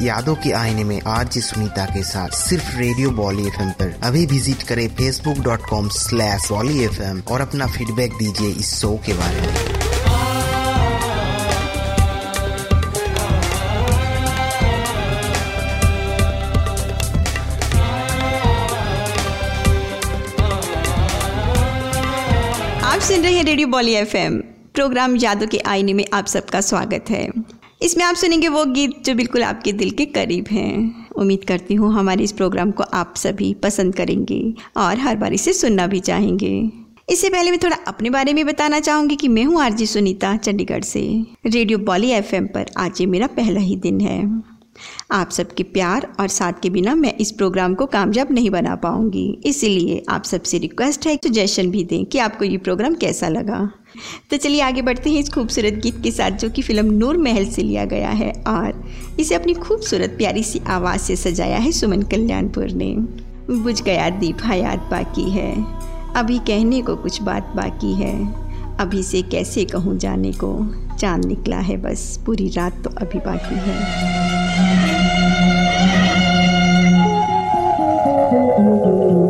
यादों के आईने में आज सुनीता के साथ सिर्फ़ रेडियो बॉली एफ़ पर। अभी विज़िट करें Facebook dot com slash Bolly F और अपना फीडबैक दीजिए इस शो के बारे में। सुन रहे हैं रेडियो बॉली एफएम। प्रोग्राम यादों के आईने में आप सबका स्वागत है। इसमें आप सुनेंगे वो गीत जो बिल्कुल आपके दिल के करीब हैं। उम्मीद करती हूँ हमारे इस प्रोग्राम को आप सभी पसंद करेंगे और हर बार इसे सुनना भी चाहेंगे। इससे पहले मैं थोड़ा अपने बारे में बताना चाहूँगी कि मैं हूँ आरजी सुनीता, चंडीगढ़ से। रेडियो बॉली एफएम पर आज ये मेरा पहला ही दिन है। आप सबके प्यार और साथ के बिना मैं इस प्रोग्राम को कामयाब नहीं बना पाऊँगी। इसीलिए आप सबसे रिक्वेस्ट है सजेशन भी दें कि आपको ये प्रोग्राम कैसा लगा। तो चलिए आगे बढ़ते हैं इस खूबसूरत गीत के साथ जो कि फ़िल्म नूर महल से लिया गया है और इसे अपनी खूबसूरत प्यारी सी आवाज़ से सजाया है सुमन कल्याणपुर ने। बुझ गया दीप हयात बाकी है। अभी कहने को कुछ बात बाकी है। अभी से कैसे कहूँ जाने को? चाँद निकला है बस, पूरी रात तो अभी बाकी है। Thank you.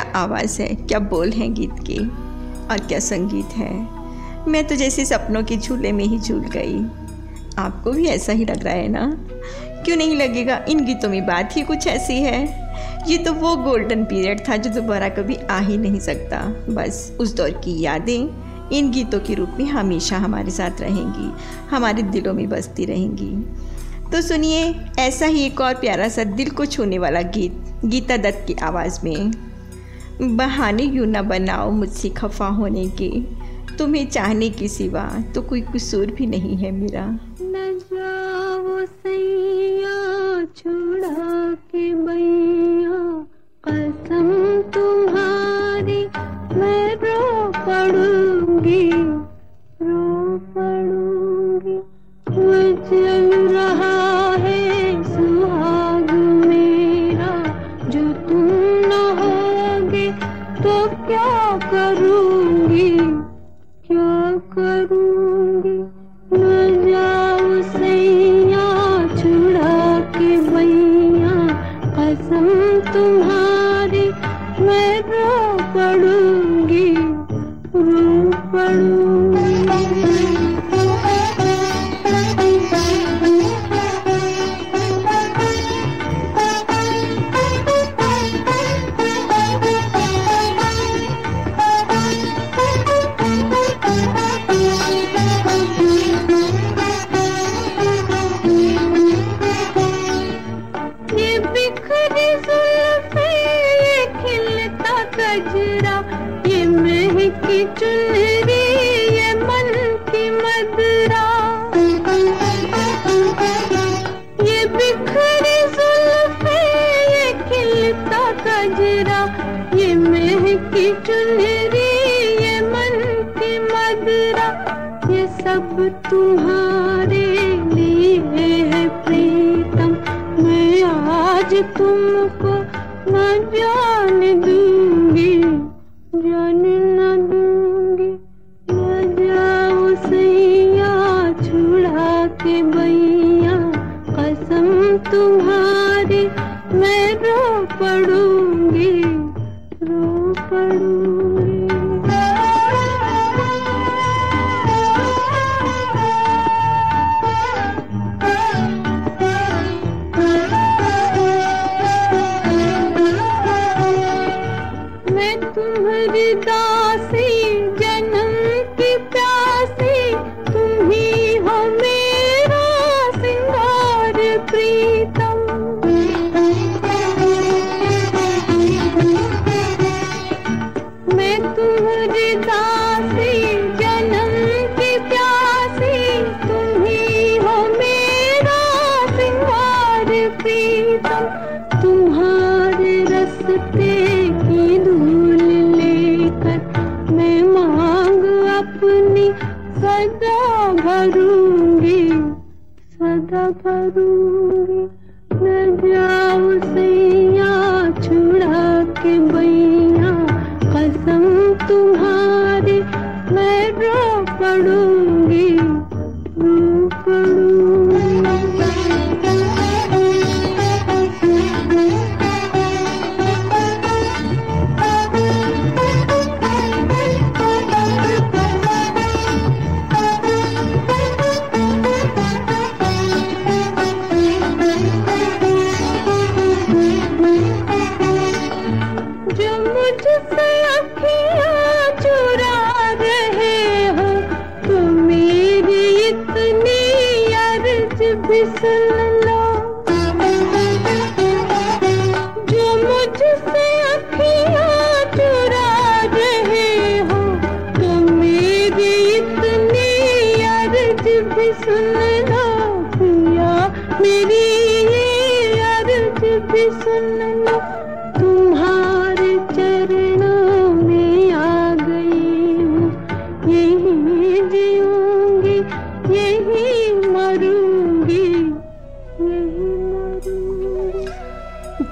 आवाज़ है? क्या बोल हैं गीत की? और क्या संगीत है? मैं तो जैसे सपनों के झूले में ही झूल गई। आपको भी ऐसा ही लग रहा है ना? क्यों नहीं लगेगा? इन गीतों में बात ही कुछ ऐसी है। ये तो वो गोल्डन पीरियड था जो दोबारा कभी आ ही नहीं सकता। बस उस दौर की यादें इन गीतों के रूप में हमेशा हमारे साथ रहेंगी। हमारे दिलों में बसती रहेंगी। तो सुनिए, ऐसा ही एक और प्यारा सा दिल को छूने वाला गीत, गीता दत्त की आवाज़ में। बहाने यूँ ना बनाओ मुझसे खफा होने के। तुम्हें चाहने के सिवा तो कोई कसूर भी नहीं है मेरा। न जाओ सैया छुड़ा के भैया कसम तुम्हारी, मैं रो पड़ूँगी।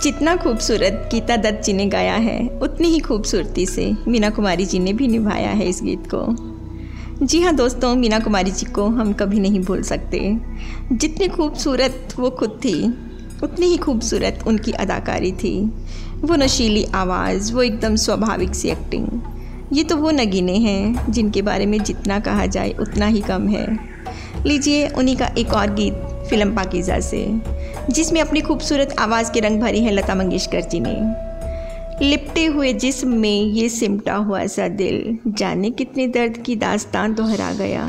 जितना खूबसूरत गीता दत्त जी ने गाया है, उतनी ही खूबसूरती से मीना कुमारी जी ने भी निभाया है इस गीत को। जी हाँ दोस्तों, मीना कुमारी जी को हम कभी नहीं भूल सकते। जितनी खूबसूरत वो खुद थी, उतनी ही खूबसूरत उनकी अदाकारी थी। वो नशीली आवाज़, वो एकदम स्वाभाविक सी एक्टिंग ये तो वो नगीने हैं जिनके बारे में जितना कहा जाए उतना ही कम है। लीजिए उन्हीं का एक और गीत, फ़िल्म पाकिज़ा से, जिसमें अपनी खूबसूरत आवाज़ के रंग भरी हैं लता मंगेशकर जी ने। लिपटे हुए जिस्म में ये सिमटा हुआ सा दिल, जाने कितने दर्द की दास्तान दोहरा गया।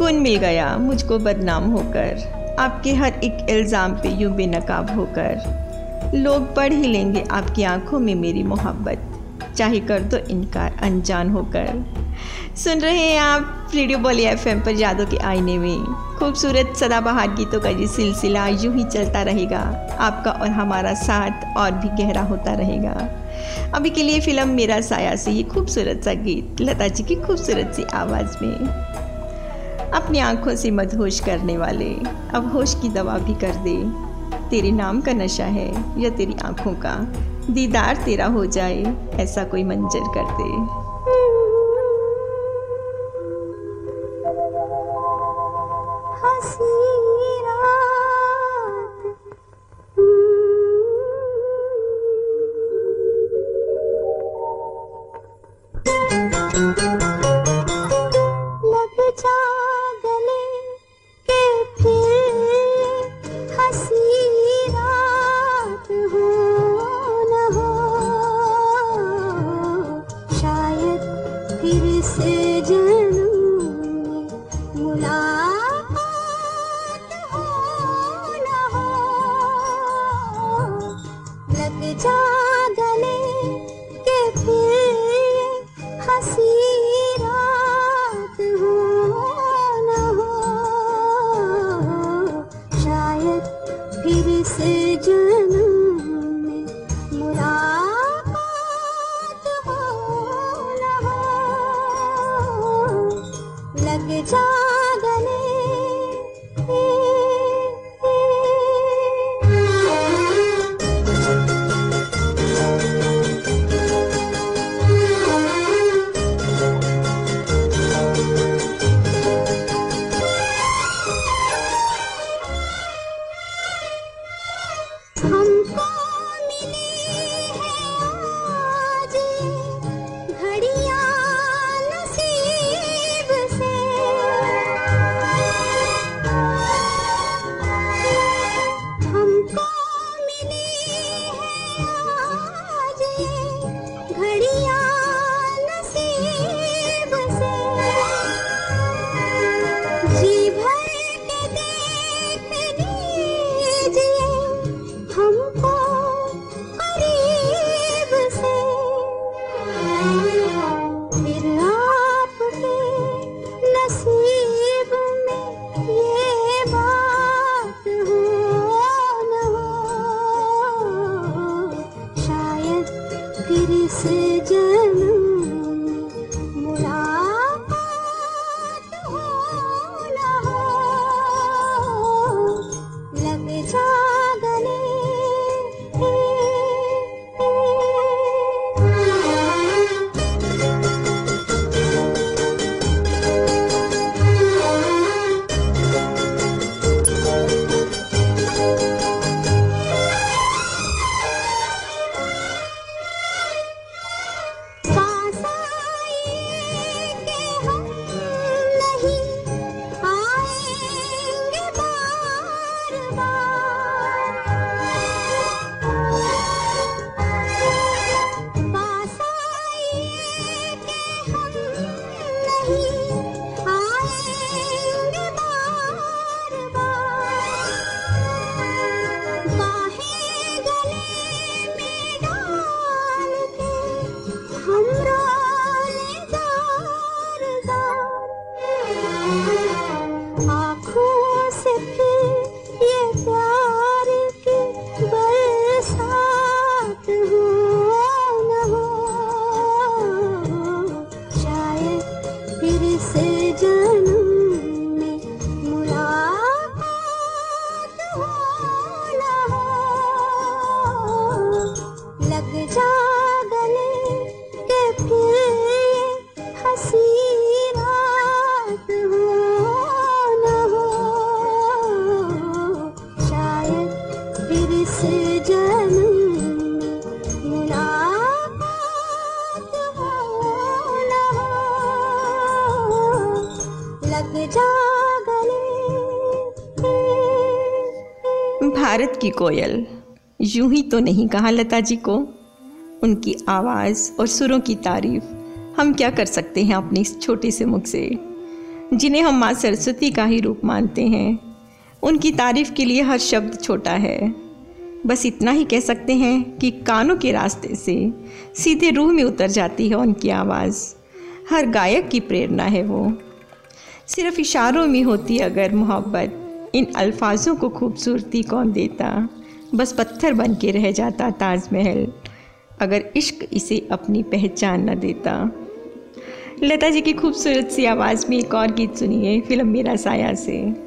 मुझको बदनाम होकर। आपके हर एक इल्ज़ाम पे यूँ बेनकाब होकर। लोग पढ़ ही लेंगे आपकी आँखों में मेरी मोहब्बत। चाहे कर दो इनकार अनजान होकर। सुन रहे हैं आप रेडियो बॉली एफ़ पर यादों के आईने में। खूबसूरत सदाबहार गीतों का ये सिलसिला यूँ ही चलता रहेगा। आपका और हमारा साथ और भी गहरा होता रहेगा। अभी के लिए फ़िल्म मेरा साया से ये खूबसूरत सा गीत, लता जी की खूबसूरत सी आवाज़ में। अपनी आँखों से मदहोश करने वाले। अब होश की दवा भी कर दे। तेरे नाम का नशा है या तेरी आँखों का? दीदार तेरा हो जाए, ऐसा कोई मंजर कर दे। की कोयल। यूँ ही तो नहीं कहा लता जी को। उनकी आवाज़ और सुरों की तारीफ़, हम क्या कर सकते हैं अपने इस छोटे से मुख से? जिन्हें हम माँ सरस्वती का ही रूप मानते हैं। उनकी तारीफ़ के लिए हर शब्द छोटा है। बस इतना ही कह सकते हैं कि कानों के रास्ते से सीधे रूह में उतर जाती है उनकी आवाज़। हर गायक की प्रेरणा है वो। सिर्फ़ इशारों में होती अगर मोहब्बत। इन अल्फाजों को खूबसूरती कौन देता? बस पत्थर बन के रह जाता ताजमहल, अगर इश्क इसे अपनी पहचान न देता। लता जी की खूबसूरत सी आवाज़ में एक और गीत सुनिए, फ़िल्म मेरा साया से।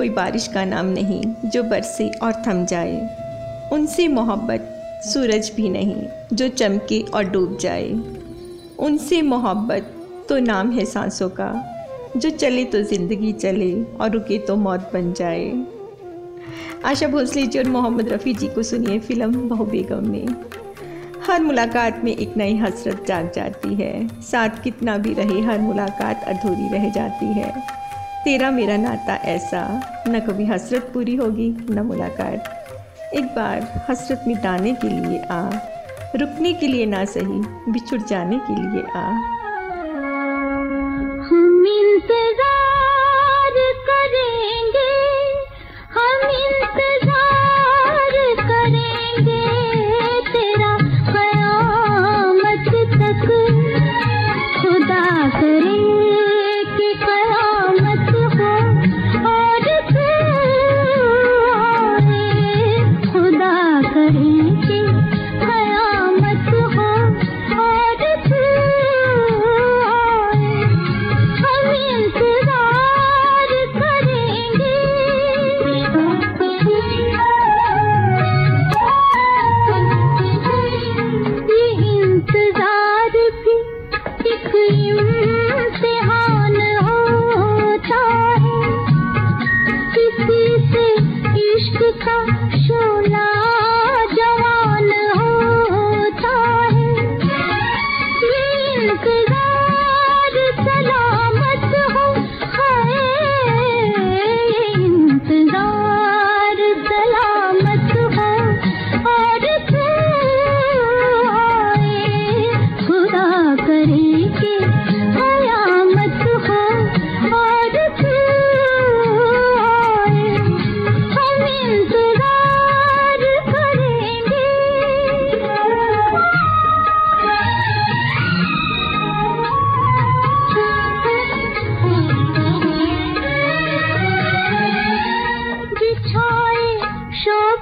कोई बारिश का नाम नहीं जो बरसे और थम जाए। उनसे मोहब्बत सूरज भी नहीं जो चमके और डूब जाए। उनसे मोहब्बत तो नाम है सांसों का, जो चले तो ज़िंदगी चले और रुके तो मौत बन जाए। आशा भोसले जी और मोहम्मद रफ़ी जी को सुनिए फ़िल्म बहु बेगम में। हर मुलाकात में एक नई हसरत जाग जाती है। साथ कितना भी रहे हर मुलाकात अधूरी रह जाती है। तेरा मेरा नाता ऐसा। न कभी हसरत पूरी होगी, न मुलाकात। एक बार हसरत मिटाने के लिए आ। रुकने के लिए ना सही, बिछुड़ जाने के लिए आ।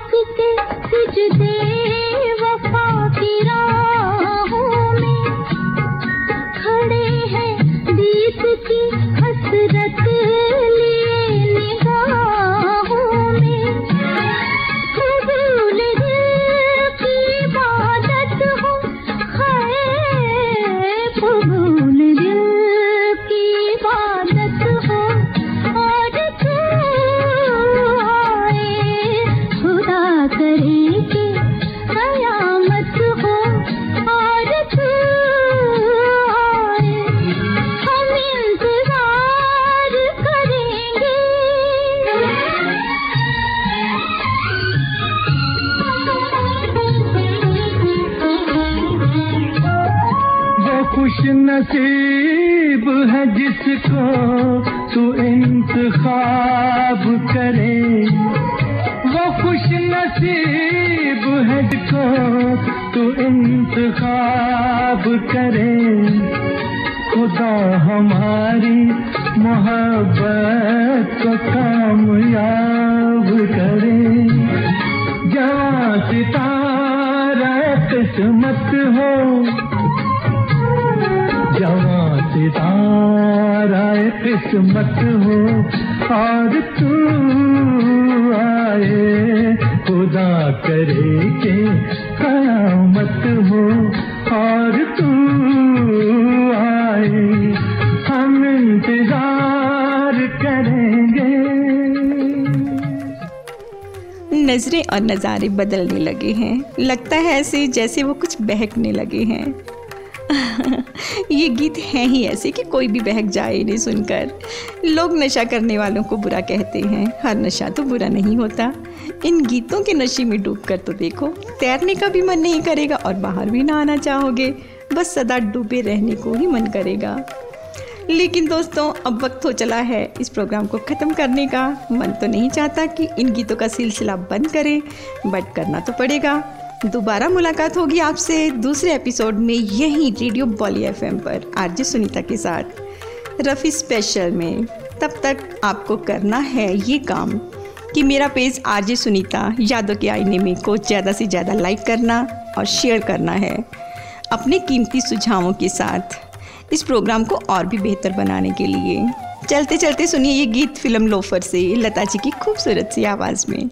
के सिजदे वफा हमारी मोहब्बत को कामयाब करे। जहाँ किस्मत हो। जवां सितारा किस्मत हो। और तू आए, खुदा करे के कयामत हो। और तू नज़रें और नज़ारे बदलने लगे हैं। लगता है ऐसे जैसे वो कुछ बहकने लगे हैं। ये गीत हैं ही ऐसे कि कोई भी बहक जाए इन्हें सुनकर। लोग नशा करने वालों को बुरा कहते हैं। हर नशा तो बुरा नहीं होता। इन गीतों के नशे में डूब कर तो देखो, तैरने का भी मन नहीं करेगा और बाहर भी ना आना चाहोगे। बस सदा डूबे रहने को ही मन करेगा। लेकिन दोस्तों, अब वक्त हो चला है इस प्रोग्राम को ख़त्म करने का। मन तो नहीं चाहता कि इन गीतों का सिलसिला बंद करें बट करना तो पड़ेगा। दोबारा मुलाकात होगी आपसे दूसरे एपिसोड में यहीं रेडियो बॉली एफ़ पर। आरजे सुनीता के साथ। रफ़ी स्पेशल में। तब तक आपको करना है ये काम कि मेरा पेज आरजे सुनीता यादों के आईने में को ज़्यादा से ज़्यादा लाइक करना और शेयर करना है। अपने कीमती सुझावों के साथ। इस प्रोग्राम को और भी बेहतर बनाने के लिए। चलते चलते सुनिए ये गीत फ़िल्म लोफर से, लता जी की खूबसूरत सी आवाज़ में।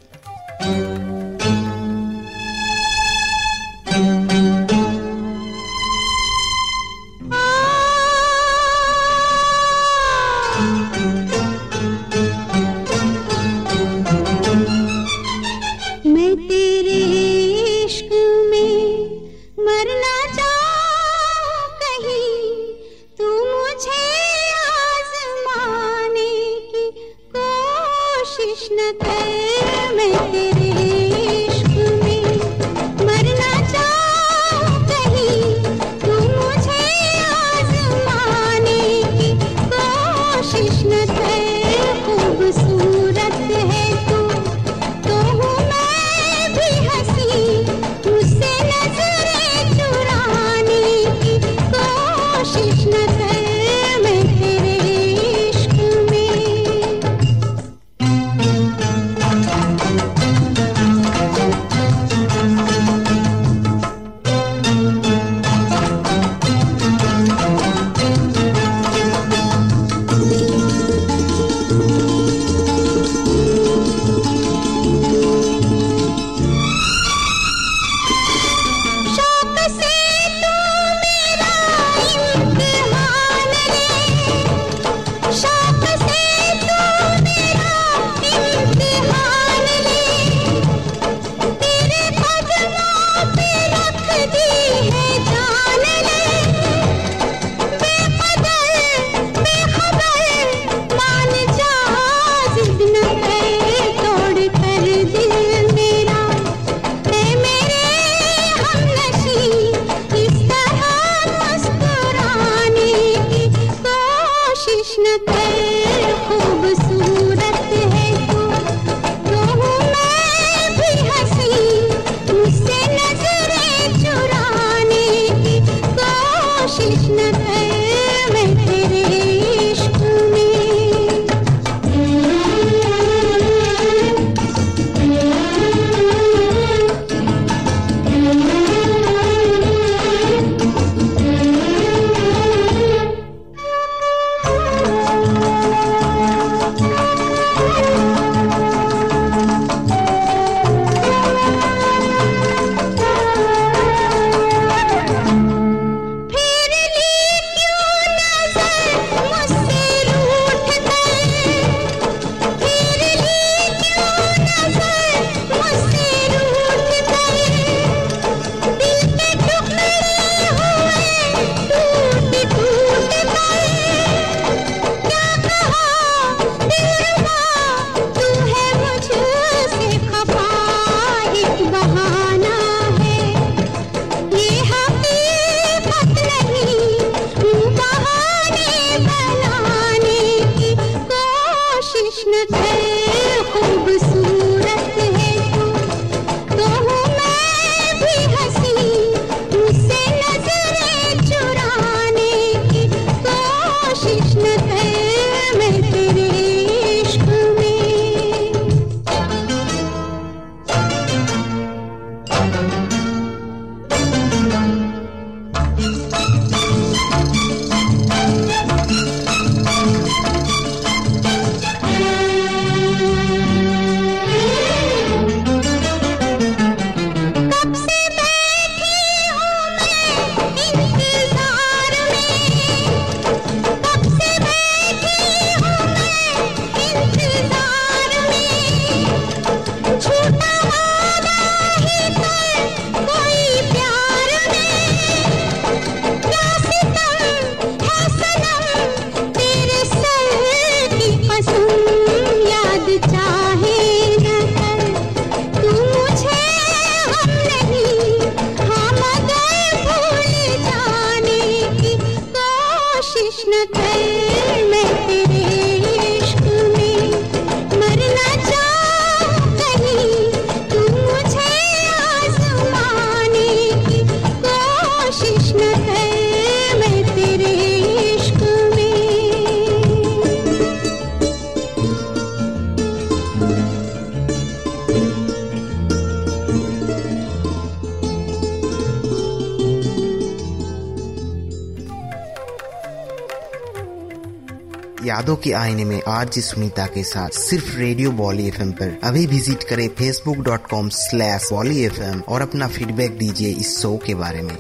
यादों के आईने में आज सुनीता के साथ सिर्फ़ रेडियो बॉली एफ़ पर। अभी विज़िट करें Facebook dot com slash Bolly F और अपना फीडबैक दीजिए इस शो के बारे में।